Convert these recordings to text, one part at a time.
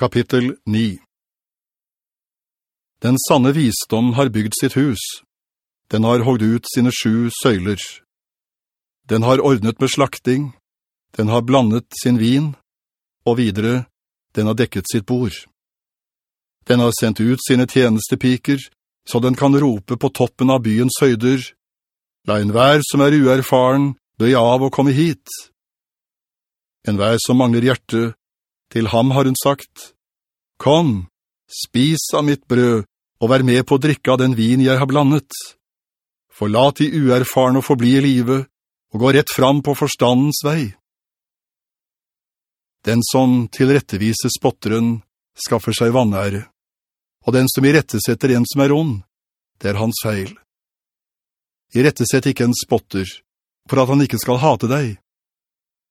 Kapittel 9 Den sanne visdom har bygd sitt hus. Den har hogd ut sine sju søyler. Den har ordnet med slakting. Den har blandet sin vin. Og videre, den har dekket sitt bord. Den har sendt ut sine tjenestepiker, så den kan rope på toppen av byens høyder. La en vær som er uerfaren, bøy av og komme hit. En vær som mangler hjerte, til ham har hun sagt, «Kom, spis av mitt brød, og vær med på å drikke av den vin jeg har blandet. Forlat de uerfarne å forbli i livet, og gå rett fram på forstandens vei. Den som tilretteviser spotteren, skaffer seg vannære, og den som i rettesetter en som er ond, det er hans feil. I rettesett ikke en spotter, for at han ikke skal hate deg.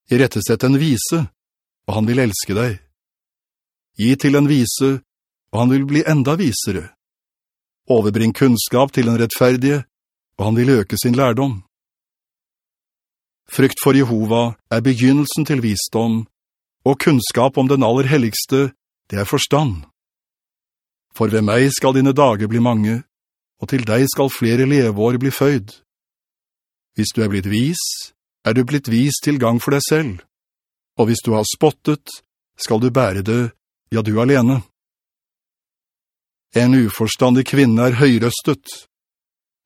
I rettesett en vise, og han vil elske deg. Gi til en vise, og han vil bli enda visere. Overbring kunnskap til en rettferdige, og han vil øke sin lærdom. Frykt for Jehova er begynnelsen til visdom, og kunnskap om den aller helligste, det er forstand. For ved meg skal dine dager bli mange, og til deg skal flere leveår bli føyd. Hvis du er blitt vis, er du blitt vis til gang for deg selv og hvis du har spottet, skal du bære det, ja du alene. En uforstandig kvinne er høyrøstet.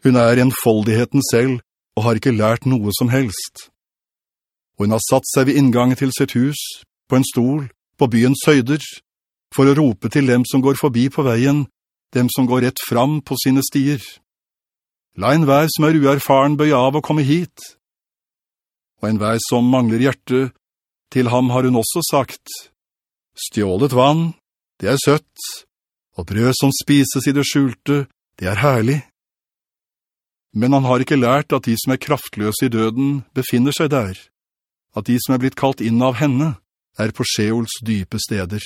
Hun er enfoldigheten selv, og har ikke lært noe som helst. Hun har satt seg ved inngangen til sitt hus, på en stol, på byens høyder, for å rope til dem som går forbi på veien, dem som går rett fram på sine stier. La en vær som er uerfaren bøye av å komme hit. Og en vær som mangler hjerte, til ham har hun også sagt, «Stjålet vann, det er søtt, og brød som spises i det skjulte, det er herlig.» Men han har ikke lært at de som er kraftløse i døden befinner seg der, at de som er blitt kalt inn av henne er på Sjeols dype steder.